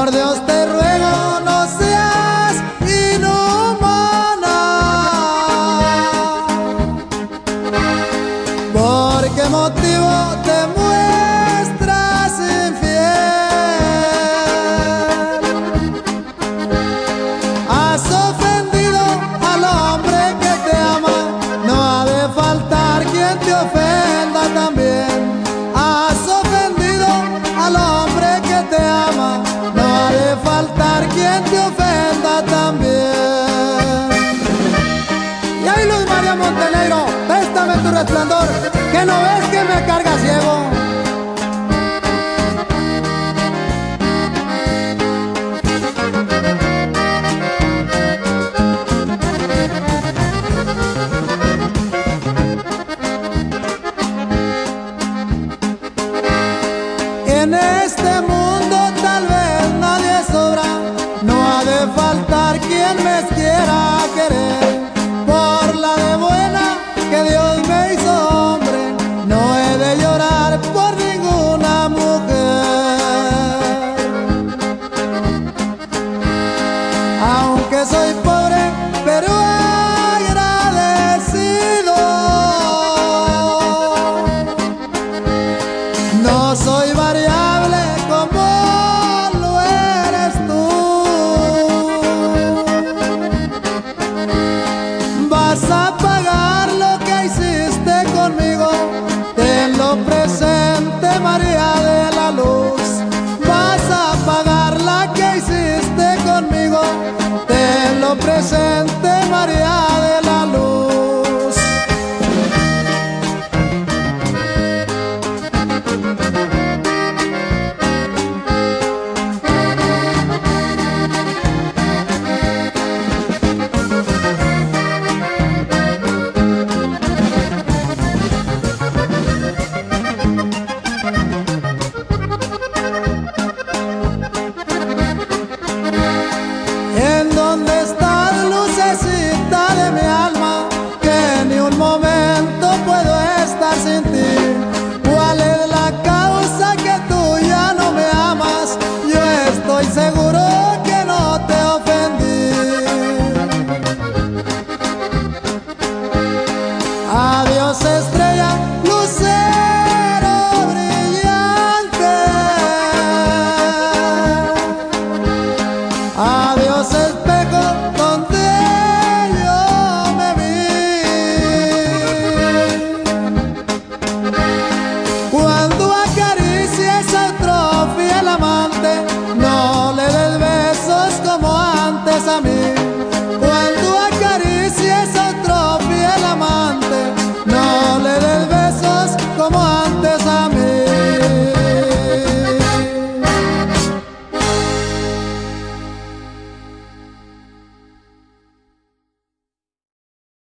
Por Dios te ruego no seas inhumana. ¿Por qué motivo te muestras infiel? Has ofendido al hombre que te ama, no ha de faltar quien te ofenda también. te ofenda también. Y ahí Luz María Montenegro, préstame tu resplandor, que no ves que me carga ciego. En faltar quien me quiera querer. Por la de buena que Dios me hizo hombre, no he de llorar por ninguna mujer. Aunque soy pobre, pero... Maria